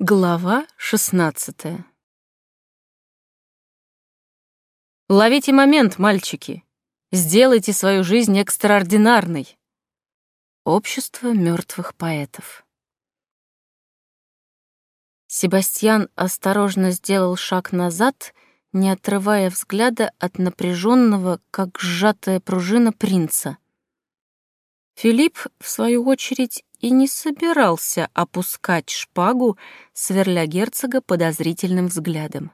Глава шестнадцатая Ловите момент, мальчики. Сделайте свою жизнь экстраординарной. Общество мертвых поэтов. Себастьян осторожно сделал шаг назад, не отрывая взгляда от напряженного, как сжатая пружина принца. Филипп, в свою очередь, и не собирался опускать шпагу, сверля герцога подозрительным взглядом.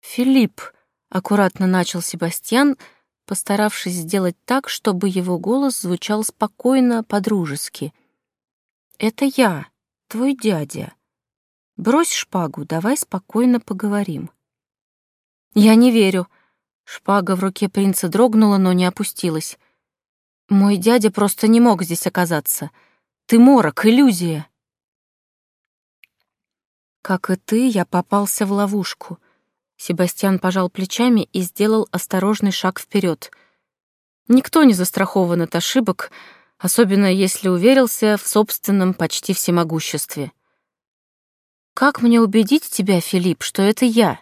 «Филипп», — аккуратно начал Себастьян, постаравшись сделать так, чтобы его голос звучал спокойно, по-дружески. «Это я, твой дядя. Брось шпагу, давай спокойно поговорим». «Я не верю». Шпага в руке принца дрогнула, но не опустилась. Мой дядя просто не мог здесь оказаться. Ты морок, иллюзия. Как и ты, я попался в ловушку. Себастьян пожал плечами и сделал осторожный шаг вперед. Никто не застрахован от ошибок, особенно если уверился в собственном почти всемогуществе. Как мне убедить тебя, Филипп, что это я?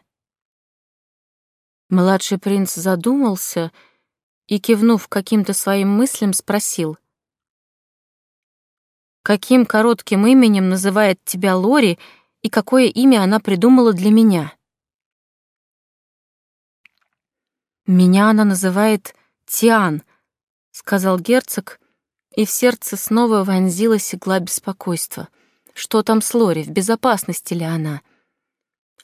Младший принц задумался — и, кивнув каким-то своим мыслям, спросил. «Каким коротким именем называет тебя Лори и какое имя она придумала для меня?» «Меня она называет Тиан», — сказал герцог, и в сердце снова вонзилась игла беспокойства. «Что там с Лори, в безопасности ли она?»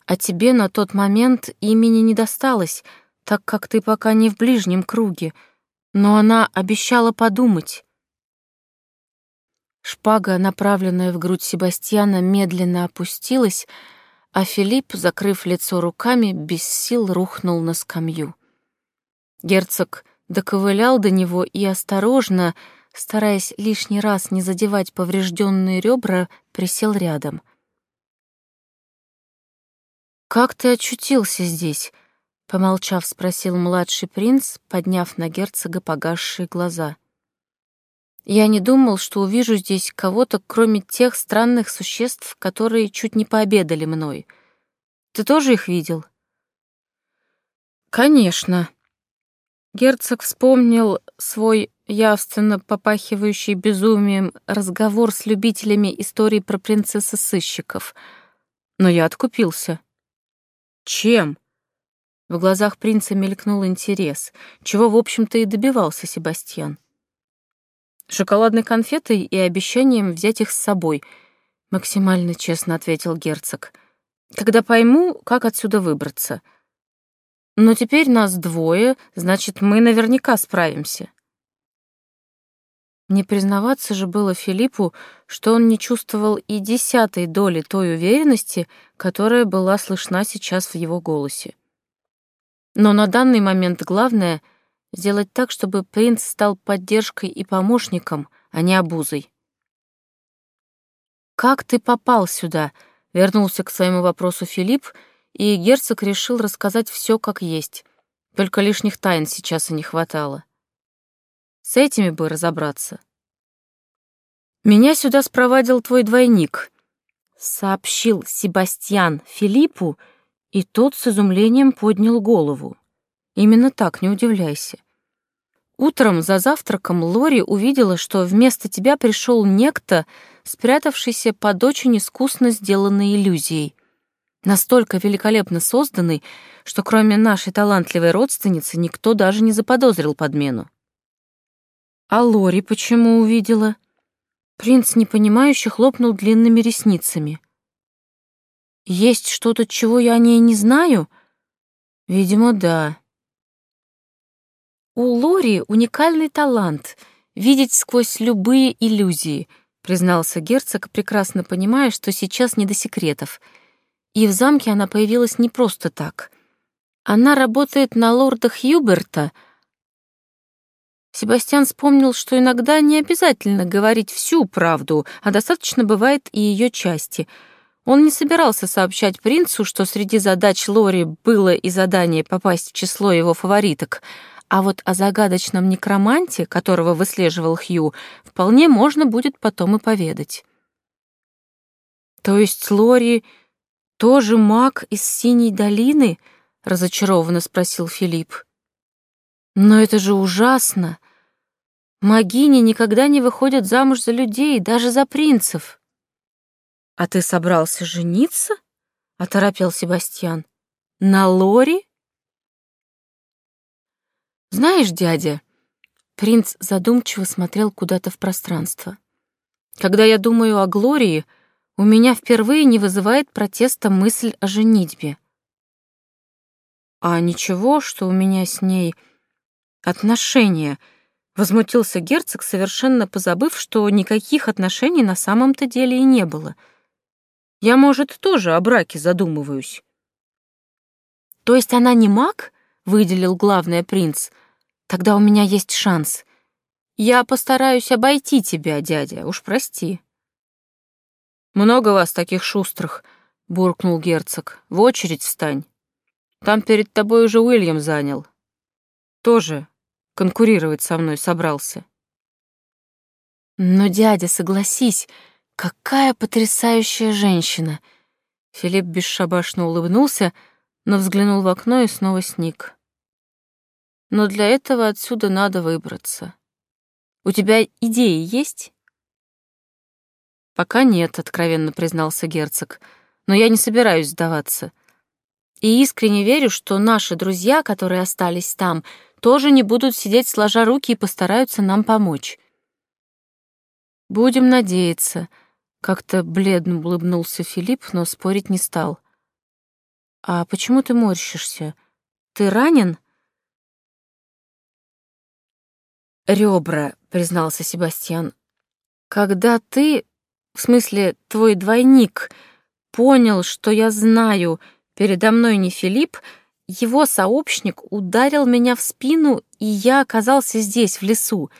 «А тебе на тот момент имени не досталось», — так как ты пока не в ближнем круге, но она обещала подумать. Шпага, направленная в грудь Себастьяна, медленно опустилась, а Филипп, закрыв лицо руками, без сил рухнул на скамью. Герцог доковылял до него и осторожно, стараясь лишний раз не задевать поврежденные ребра, присел рядом. «Как ты очутился здесь?» Помолчав, спросил младший принц, подняв на герцога погасшие глаза. «Я не думал, что увижу здесь кого-то, кроме тех странных существ, которые чуть не пообедали мной. Ты тоже их видел?» «Конечно». Герцог вспомнил свой явственно попахивающий безумием разговор с любителями истории про принцессы-сыщиков. Но я откупился. «Чем?» В глазах принца мелькнул интерес, чего, в общем-то, и добивался Себастьян. «Шоколадной конфетой и обещанием взять их с собой», — максимально честно ответил герцог. «Когда пойму, как отсюда выбраться. Но теперь нас двое, значит, мы наверняка справимся». Не признаваться же было Филиппу, что он не чувствовал и десятой доли той уверенности, которая была слышна сейчас в его голосе. Но на данный момент главное — сделать так, чтобы принц стал поддержкой и помощником, а не обузой. «Как ты попал сюда?» — вернулся к своему вопросу Филипп, и герцог решил рассказать все как есть. Только лишних тайн сейчас и не хватало. С этими бы разобраться. «Меня сюда спровадил твой двойник», — сообщил Себастьян Филиппу, — и тот с изумлением поднял голову. Именно так, не удивляйся. Утром за завтраком Лори увидела, что вместо тебя пришел некто, спрятавшийся под очень искусно сделанной иллюзией. Настолько великолепно созданный, что кроме нашей талантливой родственницы никто даже не заподозрил подмену. А Лори почему увидела? Принц непонимающе хлопнул длинными ресницами. Есть что-то, чего я о ней не знаю? Видимо, да. У Лори уникальный талант — видеть сквозь любые иллюзии, признался герцог, прекрасно понимая, что сейчас не до секретов. И в замке она появилась не просто так. Она работает на лорда Хьюберта. Себастьян вспомнил, что иногда не обязательно говорить всю правду, а достаточно бывает и ее части — он не собирался сообщать принцу, что среди задач Лори было и задание попасть в число его фавориток, а вот о загадочном некроманте, которого выслеживал Хью, вполне можно будет потом и поведать. То есть Лори тоже маг из Синей долины? разочарованно спросил Филипп. Но это же ужасно. Магини никогда не выходят замуж за людей, даже за принцев. А ты собрался жениться? оторопел Себастьян. На Лори? Знаешь, дядя, принц задумчиво смотрел куда-то в пространство. Когда я думаю о Глории, у меня впервые не вызывает протеста мысль о женитьбе. А ничего, что у меня с ней отношения, возмутился герцог, совершенно позабыв, что никаких отношений на самом-то деле и не было. Я, может, тоже о браке задумываюсь. То есть она не маг? выделил главный принц. Тогда у меня есть шанс. Я постараюсь обойти тебя, дядя, уж прости. Много вас таких шустрых, буркнул герцог. В очередь встань. Там перед тобой уже Уильям занял. Тоже конкурировать со мной собрался. Но, дядя, согласись, какая потрясающая женщина. Филипп бесшабашно улыбнулся, но взглянул в окно и снова сник. Но для этого отсюда надо выбраться. У тебя идеи есть? Пока нет, откровенно признался герцог, но я не собираюсь сдаваться. И искренне верю, что наши друзья, которые остались там, тоже не будут сидеть сложа руки и постараются нам помочь. Будем надеяться, как-то бледно улыбнулся Филипп, но спорить не стал. А почему ты морщишься? Ты ранен? Ребра, признался Себастьян. Когда ты, в смысле, твой двойник, понял, что я знаю, передо мной не Филипп, его сообщник ударил меня в спину, и я оказался здесь, в лесу.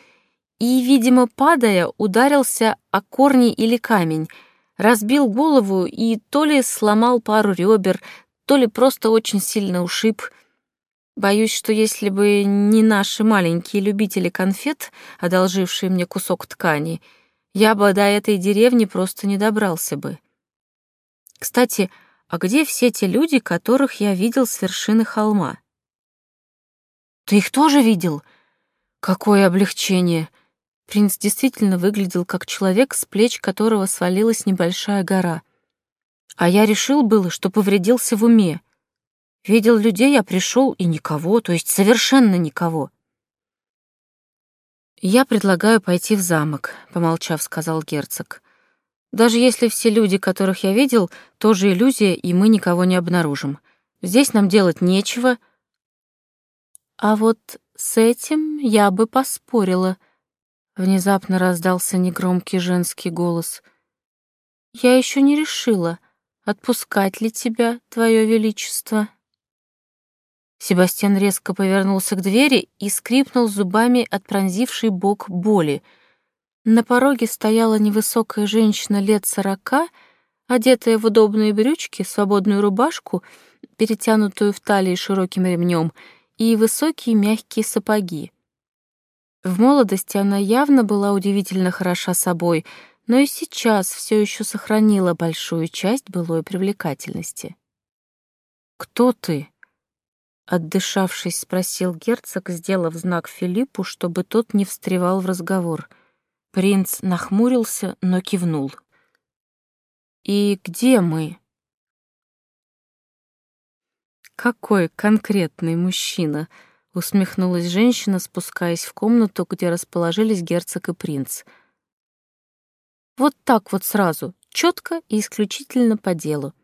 И, видимо, падая, ударился о корни или камень, разбил голову и то ли сломал пару ребер, то ли просто очень сильно ушиб — Боюсь, что если бы не наши маленькие любители конфет, одолжившие мне кусок ткани, я бы до этой деревни просто не добрался бы. Кстати, а где все те люди, которых я видел с вершины холма? Ты их тоже видел? Какое облегчение! Принц действительно выглядел как человек, с плеч которого свалилась небольшая гора. А я решил было, что повредился в уме — Видел людей, а пришел и никого, то есть совершенно никого. «Я предлагаю пойти в замок», — помолчав, сказал герцог. «Даже если все люди, которых я видел, тоже иллюзия, и мы никого не обнаружим. Здесь нам делать нечего». «А вот с этим я бы поспорила», — внезапно раздался негромкий женский голос. «Я еще не решила, отпускать ли тебя, Твое Величество». Себастьян резко повернулся к двери и скрипнул зубами от пронзившей бок боли. На пороге стояла невысокая женщина лет сорока, одетая в удобные брючки, свободную рубашку, перетянутую в талии широким ремнем, и высокие мягкие сапоги. В молодости она явно была удивительно хороша собой, но и сейчас все еще сохранила большую часть былой привлекательности. «Кто ты?» Отдышавшись, спросил герцог, сделав знак Филиппу, чтобы тот не встревал в разговор. Принц нахмурился, но кивнул. «И где мы?» «Какой конкретный мужчина!» — усмехнулась женщина, спускаясь в комнату, где расположились герцог и принц. «Вот так вот сразу, четко и исключительно по делу.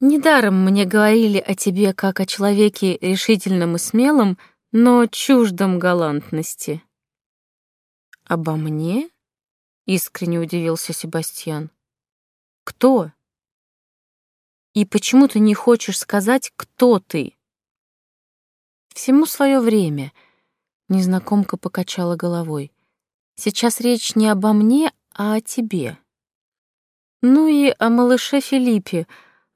Недаром мне говорили о тебе как о человеке решительном и смелом, но чуждом галантности. Обо мне? Искренне удивился Себастьян. Кто? И почему ты не хочешь сказать, кто ты? Всему свое время. Незнакомка покачала головой. Сейчас речь не обо мне, а о тебе. Ну и о малыше Филиппе,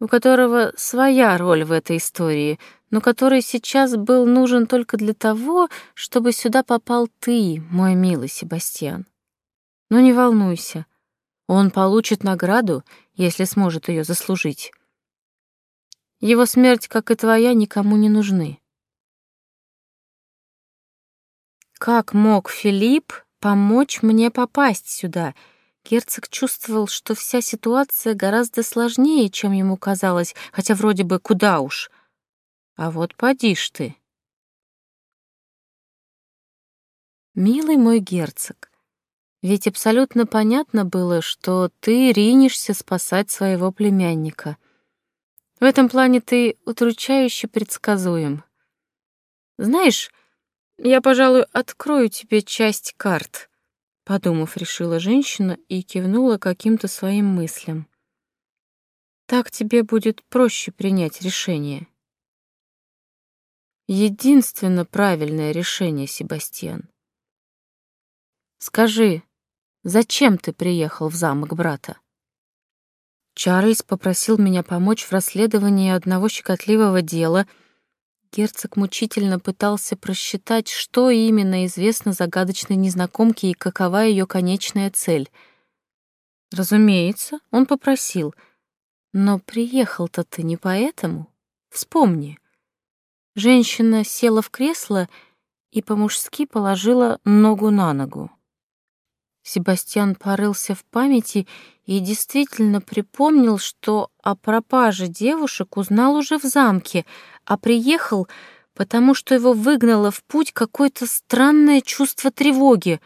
у которого своя роль в этой истории, но который сейчас был нужен только для того, чтобы сюда попал ты, мой милый Себастьян. Но не волнуйся, Он получит награду, если сможет ее заслужить. Его смерть, как и твоя, никому не нужны. Как мог Филипп помочь мне попасть сюда? Герцог чувствовал, что вся ситуация гораздо сложнее, чем ему казалось, хотя вроде бы куда уж. А вот поди ж ты. Милый мой герцог, ведь абсолютно понятно было, что ты ринешься спасать своего племянника. В этом плане ты удручающе предсказуем. Знаешь, я, пожалуй, открою тебе часть карт, подумав, решила женщина и кивнула каким-то своим мыслям. Так тебе будет проще принять решение. Единственно правильное решение, Себастьян. Скажи, зачем ты приехал в замок брата? Чарльз попросил меня помочь в расследовании одного щекотливого дела. Герцог мучительно пытался просчитать, что именно известно загадочной незнакомке и какова ее конечная цель. Разумеется, он попросил. Но приехал-то ты не поэтому. Вспомни. Женщина села в кресло и по-мужски положила ногу на ногу. Себастьян порылся в памяти и действительно припомнил, что о пропаже девушек узнал уже в замке, а приехал, потому что его выгнало в путь какое-то странное чувство тревоги.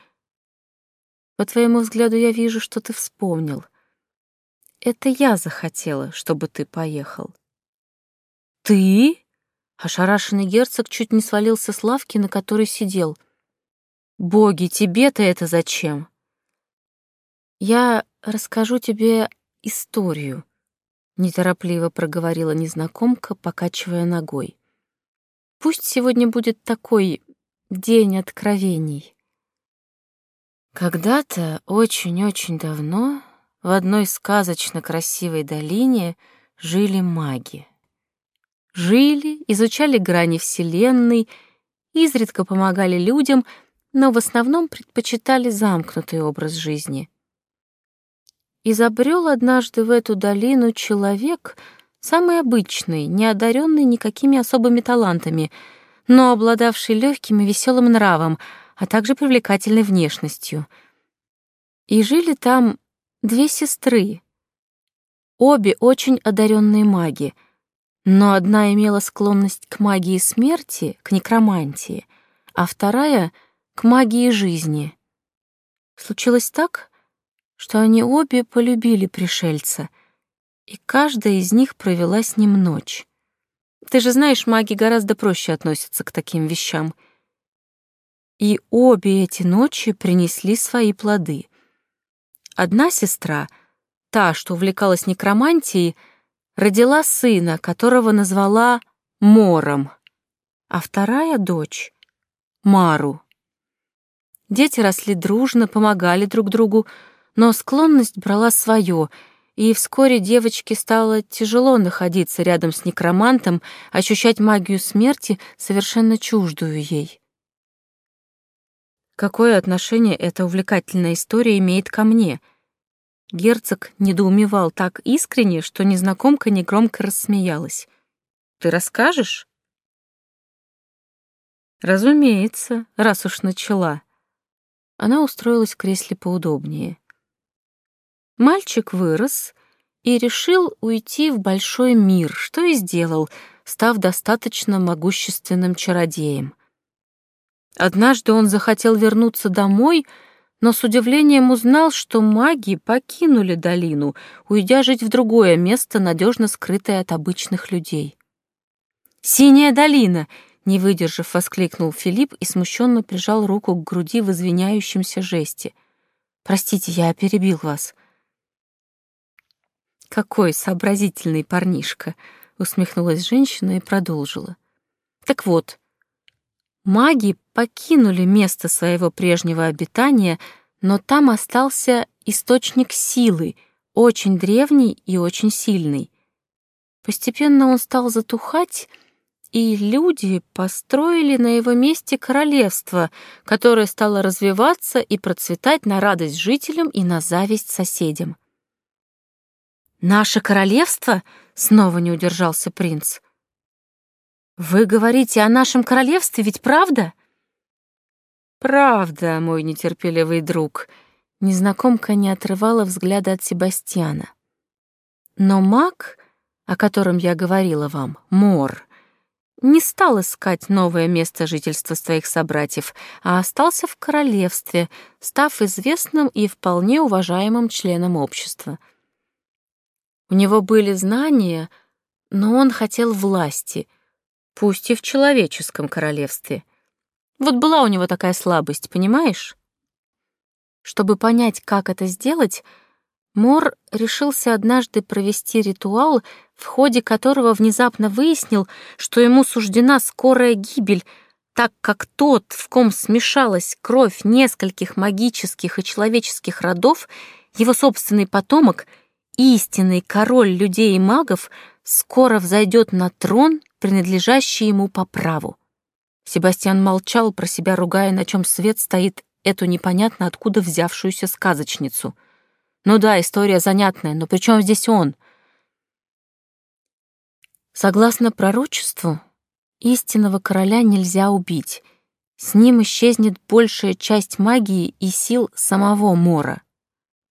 По твоему взгляду я вижу, что ты вспомнил. Это я захотела, чтобы ты поехал. Ты? Ошарашенный герцог чуть не свалился с лавки, на которой сидел. Боги, тебе-то это зачем? «Я расскажу тебе историю», — неторопливо проговорила незнакомка, покачивая ногой. «Пусть сегодня будет такой день откровений». Когда-то, очень-очень давно, в одной сказочно красивой долине жили маги. Жили, изучали грани Вселенной, изредка помогали людям, но в основном предпочитали замкнутый образ жизни — изобрел однажды в эту долину человек, самый обычный, не одаренный никакими особыми талантами, но обладавший легким и веселым нравом, а также привлекательной внешностью. И жили там две сестры, обе очень одаренные маги, но одна имела склонность к магии смерти, к некромантии, а вторая — к магии жизни. Случилось так, что они обе полюбили пришельца, и каждая из них провела с ним ночь. Ты же знаешь, маги гораздо проще относятся к таким вещам. И обе эти ночи принесли свои плоды. Одна сестра, та, что увлекалась некромантией, родила сына, которого назвала Мором, а вторая дочь — Мару. Дети росли дружно, помогали друг другу, но склонность брала свое, и вскоре девочке стало тяжело находиться рядом с некромантом, ощущать магию смерти, совершенно чуждую ей. Какое отношение эта увлекательная история имеет ко мне? Герцог недоумевал так искренне, что незнакомка негромко рассмеялась. «Ты расскажешь?» «Разумеется, раз уж начала». Она устроилась в кресле поудобнее. Мальчик вырос и решил уйти в большой мир, что и сделал, став достаточно могущественным чародеем. Однажды он захотел вернуться домой, но с удивлением узнал, что маги покинули долину, уйдя жить в другое место, надежно скрытое от обычных людей. «Синяя долина!» — не выдержав, воскликнул Филипп и смущенно прижал руку к груди в извиняющемся жесте. «Простите, я перебил вас». Какой сообразительный парнишка, усмехнулась женщина и продолжила. Так вот, маги покинули место своего прежнего обитания, но там остался источник силы, очень древний и очень сильный. Постепенно он стал затухать, и люди построили на его месте королевство, которое стало развиваться и процветать на радость жителям и на зависть соседям. «Наше королевство?» — снова не удержался принц. «Вы говорите о нашем королевстве, ведь правда?» «Правда, мой нетерпеливый друг», — незнакомка не отрывала взгляда от Себастьяна. «Но маг, о котором я говорила вам, Мор, не стал искать новое место жительства своих собратьев, а остался в королевстве, став известным и вполне уважаемым членом общества. У него были знания, но он хотел власти, пусть и в человеческом королевстве. Вот была у него такая слабость, понимаешь? Чтобы понять, как это сделать, Мор решился однажды провести ритуал, в ходе которого внезапно выяснил, что ему суждена скорая гибель, так как тот, в ком смешалась кровь нескольких магических и человеческих родов, его собственный потомок, истинный король людей и магов, скоро взойдет на трон, принадлежащий ему по праву. Себастьян молчал, про себя ругая, на чем свет стоит эту непонятно откуда взявшуюся сказочницу — ну да, история занятная, но при чем здесь он? Согласно пророчеству, истинного короля нельзя убить. С ним исчезнет большая часть магии и сил самого Мора.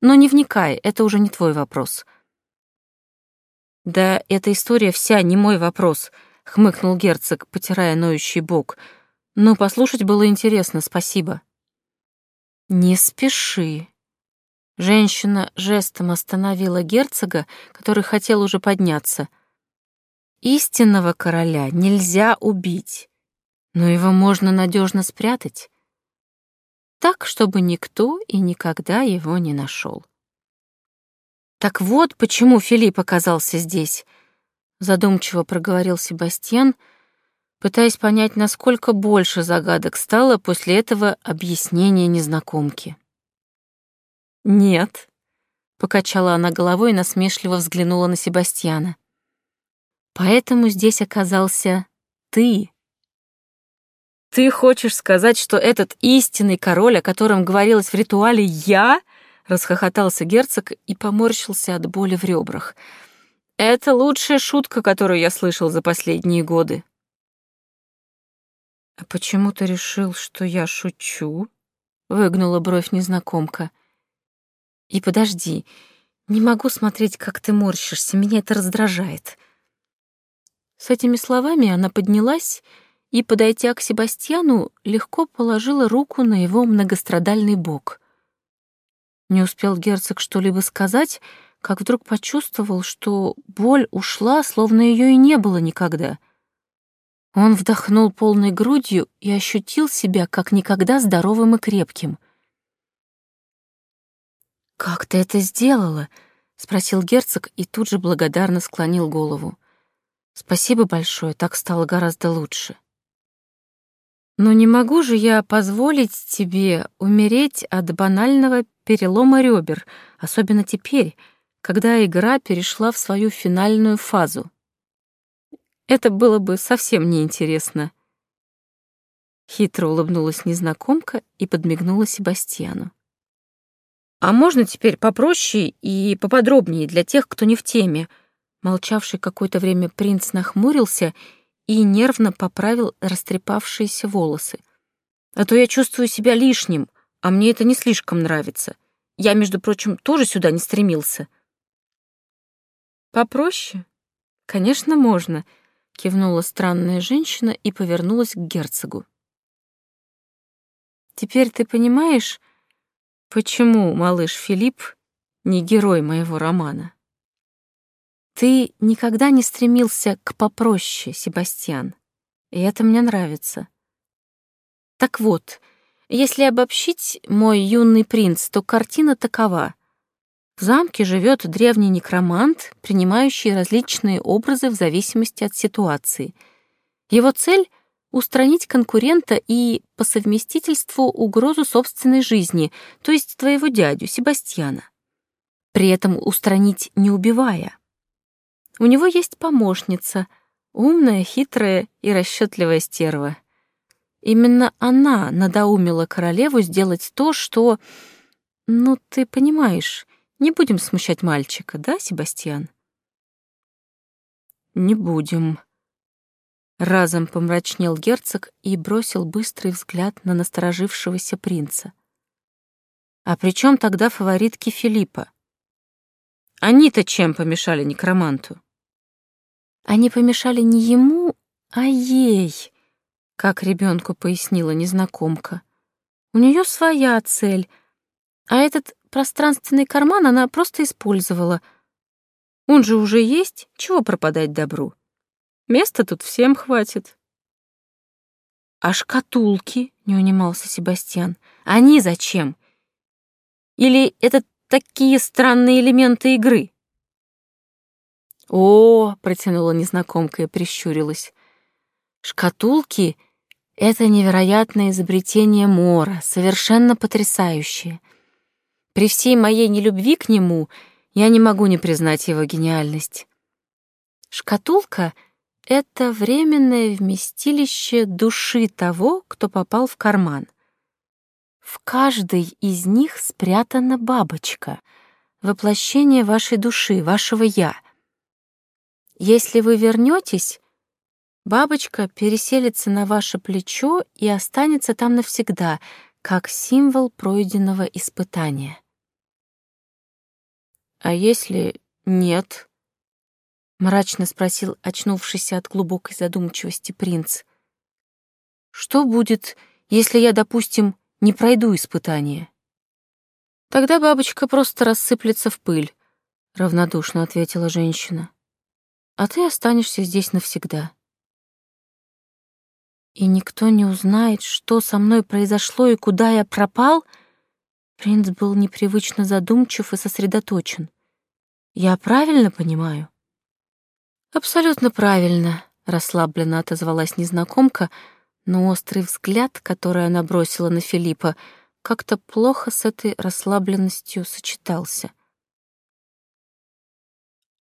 Но не вникай, это уже не твой вопрос. Да, эта история вся не мой вопрос, хмыкнул герцог, потирая ноющий бок. Но послушать было интересно, спасибо. Не спеши, Женщина жестом остановила герцога, который хотел уже подняться. Истинного короля нельзя убить, но его можно надежно спрятать, так, чтобы никто и никогда его не нашел. Так вот, почему Филипп оказался здесь, задумчиво проговорил Себастьян, пытаясь понять, насколько больше загадок стало после этого объяснения незнакомки. «Нет», — покачала она головой и насмешливо взглянула на Себастьяна. «Поэтому здесь оказался ты». «Ты хочешь сказать, что этот истинный король, о котором говорилось в ритуале, я?» — расхохотался герцог и поморщился от боли в ребрах. «Это лучшая шутка, которую я слышал за последние годы». «А почему ты решил, что я шучу?» — выгнула бровь незнакомка. И подожди, не могу смотреть, как ты морщишься, меня это раздражает. С этими словами она поднялась и, подойдя к Себастьяну, легко положила руку на его многострадальный бок. Не успел герцог что-либо сказать, как вдруг почувствовал, что боль ушла, словно ее и не было никогда. Он вдохнул полной грудью и ощутил себя как никогда здоровым и крепким — «Как ты это сделала?» — спросил герцог и тут же благодарно склонил голову. «Спасибо большое, так стало гораздо лучше». «Но не могу же я позволить тебе умереть от банального перелома ребер, особенно теперь, когда игра перешла в свою финальную фазу. Это было бы совсем неинтересно». Хитро улыбнулась незнакомка и подмигнула Себастьяну. А можно теперь попроще и поподробнее для тех, кто не в теме? Молчавший какое-то время принц нахмурился и нервно поправил растрепавшиеся волосы. А то я чувствую себя лишним, а мне это не слишком нравится. Я, между прочим, тоже сюда не стремился. Попроще? Конечно, можно, кивнула странная женщина и повернулась к герцогу. Теперь ты понимаешь, Почему малыш Филипп не герой моего романа? Ты никогда не стремился к попроще, Себастьян, и это мне нравится. Так вот, если обобщить мой юный принц, то картина такова. В замке живет древний некромант, принимающий различные образы в зависимости от ситуации. Его цель устранить конкурента и по совместительству угрозу собственной жизни, то есть твоего дядю Себастьяна. При этом устранить не убивая. У него есть помощница, Умная, хитрая и расчетливая стерва. Именно она надоумила королеву сделать то, что... Ну, ты понимаешь, не будем смущать мальчика, да, Себастьян? Не будем. Разом помрачнел герцог и бросил быстрый взгляд на насторожившегося принца. А при чем тогда фаворитки Филиппа? Они-то чем помешали некроманту? Они помешали не ему, а ей, как ребенку пояснила незнакомка. У нее своя цель, а этот пространственный карман она просто использовала. Он же уже есть, чего пропадать добру? Места тут всем хватит. А шкатулки, не унимался Себастьян, они зачем? Или это такие странные элементы игры? О, протянула незнакомка и прищурилась. Шкатулки — это невероятное изобретение Мора, совершенно потрясающее. При всей моей нелюбви к нему я не могу не признать его гениальность. Шкатулка — это временное вместилище души того, кто попал в карман. В каждой из них спрятана бабочка, воплощение вашей души, вашего «я». Если вы вернетесь, бабочка переселится на ваше плечо и останется там навсегда, как символ пройденного испытания. «А если нет?» — мрачно спросил очнувшийся от глубокой задумчивости принц. «Что будет, если я, допустим, не пройду испытание?» «Тогда бабочка просто рассыплется в пыль», — равнодушно ответила женщина а ты останешься здесь навсегда. И никто не узнает, что со мной произошло и куда я пропал? Принц был непривычно задумчив и сосредоточен. Я правильно понимаю? Абсолютно правильно, расслабленно отозвалась незнакомка, но острый взгляд, который она бросила на Филиппа, как-то плохо с этой расслабленностью сочетался.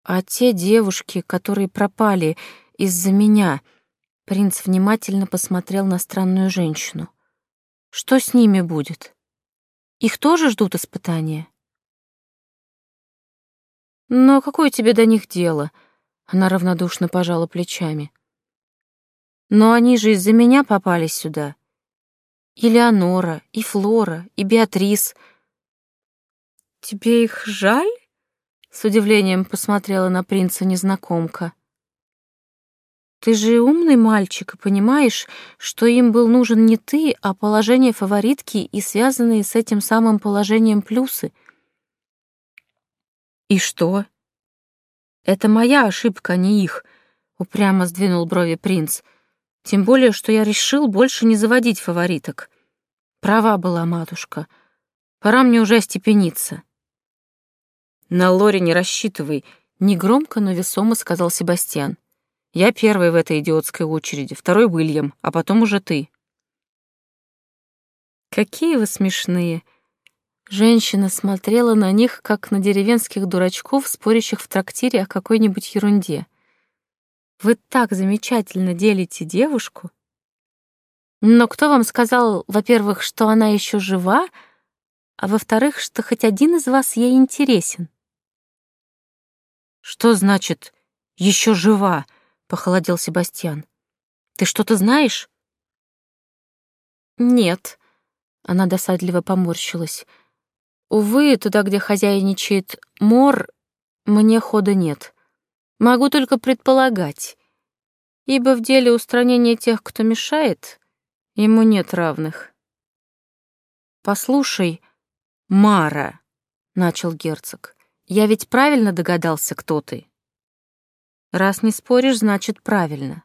А те девушки, которые пропали из-за меня, принц внимательно посмотрел на странную женщину. Что с ними будет? Их тоже ждут испытания? Но какое тебе до них дело? Она равнодушно пожала плечами. Но они же из-за меня попали сюда. И Леонора, и Флора, и Беатрис. Тебе их жаль? С удивлением посмотрела на принца незнакомка. Ты же умный мальчик и понимаешь, что им был нужен не ты, а положение фаворитки и связанные с этим самым положением плюсы. И что? Это моя ошибка, а не их, упрямо сдвинул брови принц. Тем более, что я решил больше не заводить фавориток. Права была матушка. Пора мне уже остепениться. «На Лори не рассчитывай», — негромко, но весомо сказал Себастьян. «Я первый в этой идиотской очереди, второй Уильям, а потом уже ты». «Какие вы смешные!» Женщина смотрела на них, как на деревенских дурачков, спорящих в трактире о какой-нибудь ерунде. «Вы так замечательно делите девушку!» «Но кто вам сказал, во-первых, что она еще жива, а во-вторых, что хоть один из вас ей интересен?» «Что значит «еще жива»?» — похолодел Себастьян. «Ты что-то знаешь?» «Нет», — она досадливо поморщилась. «Увы, туда, где хозяйничает мор, мне хода нет. Могу только предполагать, ибо в деле устранения тех, кто мешает, ему нет равных». «Послушай, Мара», — начал герцог, я ведь правильно догадался, кто ты? Раз не споришь, значит, правильно.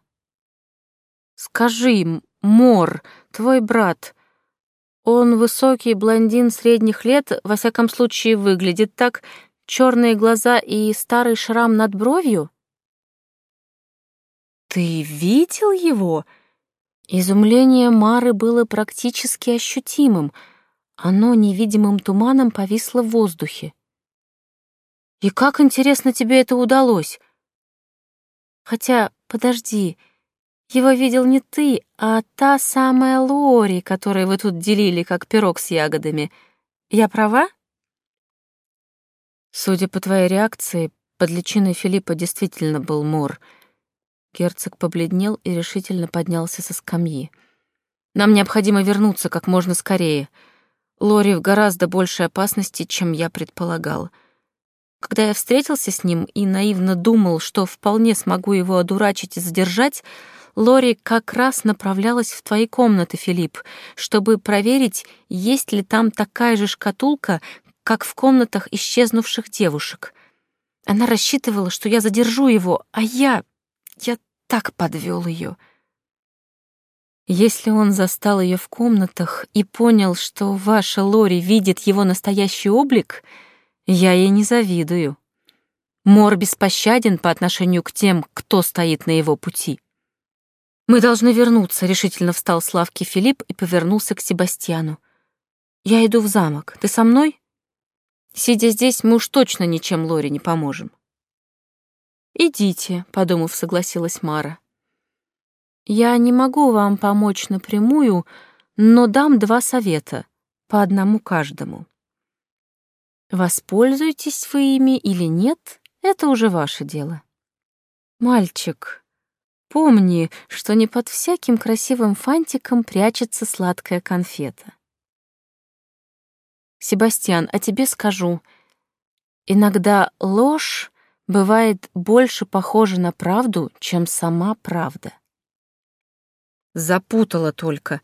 Скажи, Мор, твой брат, он высокий блондин средних лет, во всяком случае выглядит так, черные глаза и старый шрам над бровью? Ты видел его? Изумление Мары было практически ощутимым. Оно невидимым туманом повисло в воздухе. И как, интересно, тебе это удалось? Хотя, подожди. Его видел не ты, а та самая Лори, которую вы тут делили, как пирог с ягодами. Я права?» Судя по твоей реакции, под личиной Филиппа действительно был мор. Герцог побледнел и решительно поднялся со скамьи. «Нам необходимо вернуться как можно скорее. Лори в гораздо большей опасности, чем я предполагал. Когда я встретился с ним и наивно думал, что вполне смогу его одурачить и задержать, Лори как раз направлялась в твои комнаты, Филипп, чтобы проверить, есть ли там такая же шкатулка, как в комнатах исчезнувших девушек. Она рассчитывала, что я задержу его, а я... я так подвел ее. Если он застал ее в комнатах и понял, что ваша Лори видит его настоящий облик, я ей не завидую. Мор беспощаден по отношению к тем, кто стоит на его пути. «Мы должны вернуться», — решительно встал с лавки Филипп и повернулся к Себастьяну. «Я иду в замок. Ты со мной?» Сидя здесь, мы уж точно ничем Лоре не поможем. «Идите», — подумав, согласилась Мара. «Я не могу вам помочь напрямую, но дам два совета, по одному каждому. Воспользуетесь вы ими или нет, это уже ваше дело. Мальчик, помни, что не под всяким красивым фантиком прячется сладкая конфета. Себастьян, а тебе скажу, иногда ложь бывает больше похожа на правду, чем сама правда. Запутала только,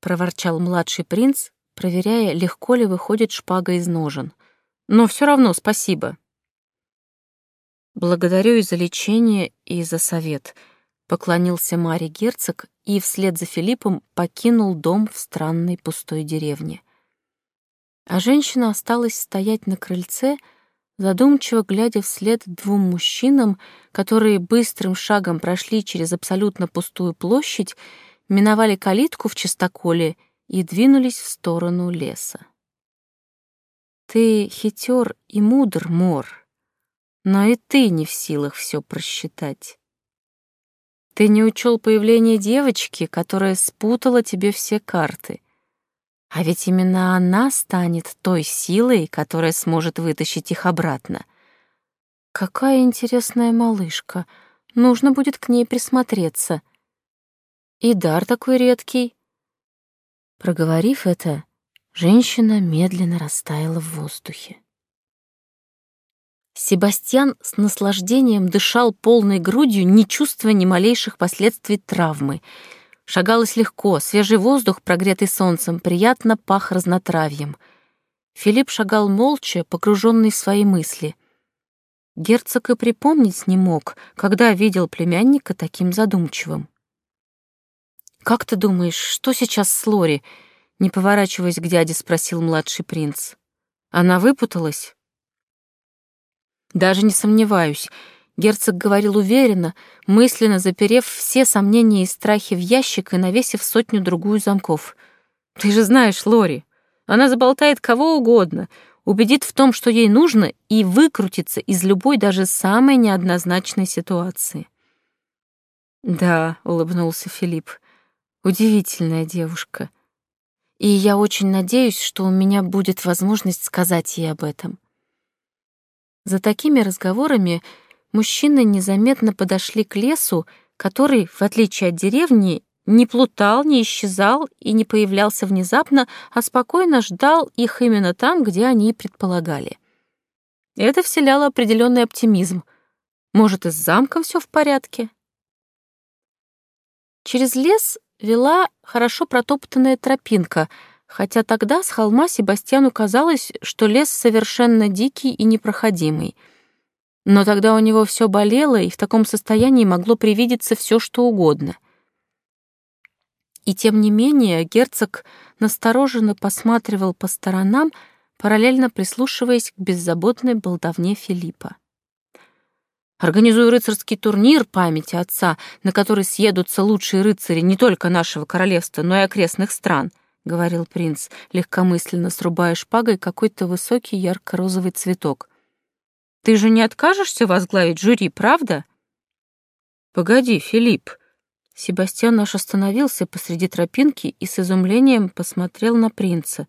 проворчал младший принц, проверяя, легко ли выходит шпага из ножен. Но все равно спасибо. Благодарю и за лечение, и за совет, поклонился Маре герцог и вслед за Филиппом покинул дом в странной пустой деревне а женщина осталась стоять на крыльце, задумчиво глядя вслед двум мужчинам, которые быстрым шагом прошли через абсолютно пустую площадь, миновали калитку в чистоколе и двинулись в сторону леса. Ты хитер и мудр, Мор, но и ты не в силах все просчитать. Ты не учел появление девочки, которая спутала тебе все карты — а ведь именно она станет той силой, которая сможет вытащить их обратно. Какая интересная малышка. Нужно будет к ней присмотреться. И дар такой редкий. Проговорив это, женщина медленно растаяла в воздухе. Себастьян с наслаждением дышал полной грудью, не чувствуя ни малейших последствий травмы — Шагалось легко, свежий воздух, прогретый солнцем, приятно пах разнотравьем. Филипп шагал молча, погруженный в свои мысли. Герцог и припомнить не мог, когда видел племянника таким задумчивым. «Как ты думаешь, что сейчас с Лори?» Не поворачиваясь к дяде, спросил младший принц. «Она выпуталась?» «Даже не сомневаюсь. Герцог говорил уверенно, мысленно заперев все сомнения и страхи в ящик и навесив сотню-другую замков. «Ты же знаешь Лори. Она заболтает кого угодно, убедит в том, что ей нужно, и выкрутится из любой, даже самой неоднозначной ситуации». «Да», — улыбнулся Филипп, — «удивительная девушка. И я очень надеюсь, что у меня будет возможность сказать ей об этом». За такими разговорами мужчины незаметно подошли к лесу, который, в отличие от деревни, не плутал, не исчезал и не появлялся внезапно, а спокойно ждал их именно там, где они и предполагали. Это вселяло определенный оптимизм. Может, и с замком все в порядке? Через лес вела хорошо протоптанная тропинка, хотя тогда с холма Себастьяну казалось, что лес совершенно дикий и непроходимый — но тогда у него все болело, и в таком состоянии могло привидеться все, что угодно. И тем не менее герцог настороженно посматривал по сторонам, параллельно прислушиваясь к беззаботной болтовне Филиппа. Организую рыцарский турнир памяти отца, на который съедутся лучшие рыцари не только нашего королевства, но и окрестных стран, — говорил принц, легкомысленно срубая шпагой какой-то высокий ярко-розовый цветок. Ты же не откажешься возглавить жюри, правда? Погоди, Филипп. Себастьян наш остановился посреди тропинки и с изумлением посмотрел на принца.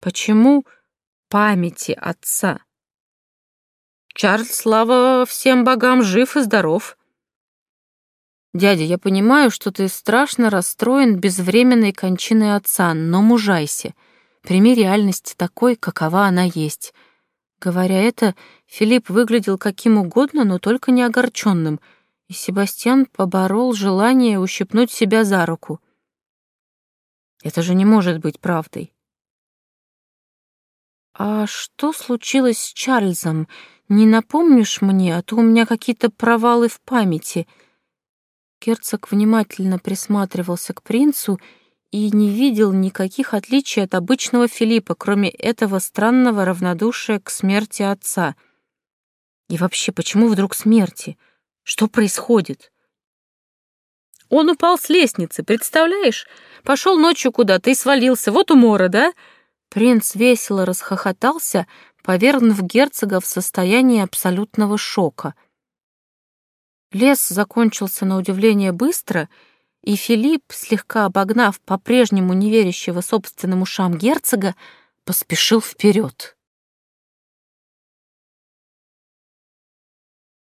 Почему памяти отца? Чарльз, слава всем богам, жив и здоров. Дядя, я понимаю, что ты страшно расстроен безвременной кончиной отца, но мужайся. Прими реальность такой, какова она есть. Говоря это, Филипп выглядел каким угодно, но только не огорченным, и Себастьян поборол желание ущипнуть себя за руку. Это же не может быть правдой. «А что случилось с Чарльзом? Не напомнишь мне, а то у меня какие-то провалы в памяти». Герцог внимательно присматривался к принцу и не видел никаких отличий от обычного Филиппа, кроме этого странного равнодушия к смерти отца. И вообще, почему вдруг смерти? Что происходит? Он упал с лестницы, представляешь? Пошел ночью куда-то и свалился. Вот умора, да? Принц весело расхохотался, повергнув герцога в состояние абсолютного шока — Лес закончился на удивление быстро, и Филипп, слегка обогнав по-прежнему неверящего собственным ушам герцога, поспешил вперед.